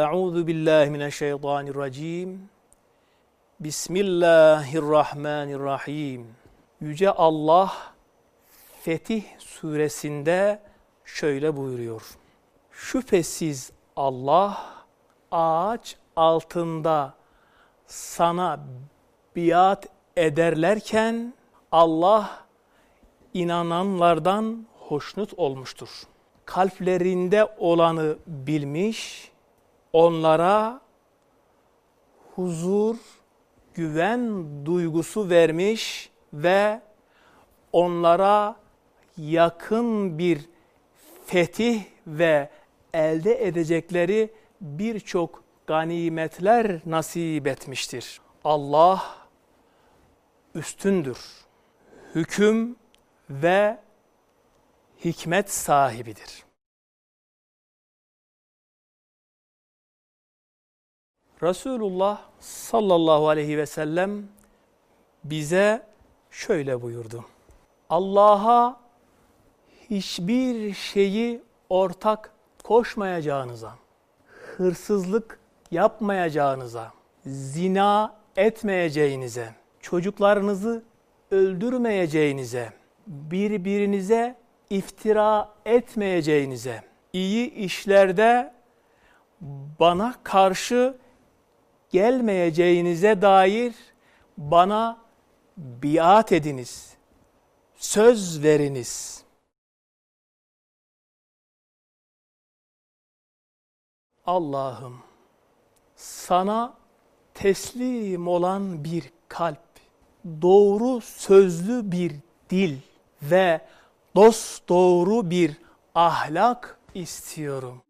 Euzu billahi mineşşeytanirracim. Bismillahirrahmanirrahim. Yüce Allah Fetih suresinde şöyle buyuruyor. Şüphesiz Allah ağaç altında sana biat ederlerken Allah inananlardan hoşnut olmuştur. Kalplerinde olanı bilmiş, onlara huzur, güven duygusu vermiş ve onlara yakın bir fetih ve elde edecekleri birçok ganimetler nasip etmiştir. Allah üstündür. Hüküm ve hikmet sahibidir. Resulullah sallallahu aleyhi ve sellem bize şöyle buyurdu. Allah'a hiçbir şeyi ortak koşmayacağınıza, hırsızlık yapmayacağınıza, zina etmeyeceğinize, çocuklarınızı öldürmeyeceğinize, birbirinize iftira etmeyeceğinize, iyi işlerde bana karşı gelmeyeceğinize dair bana biat ediniz, söz veriniz. Allah'ım sana teslim olan bir kalp, doğru sözlü bir dil ve dost doğru bir ahlak istiyorum.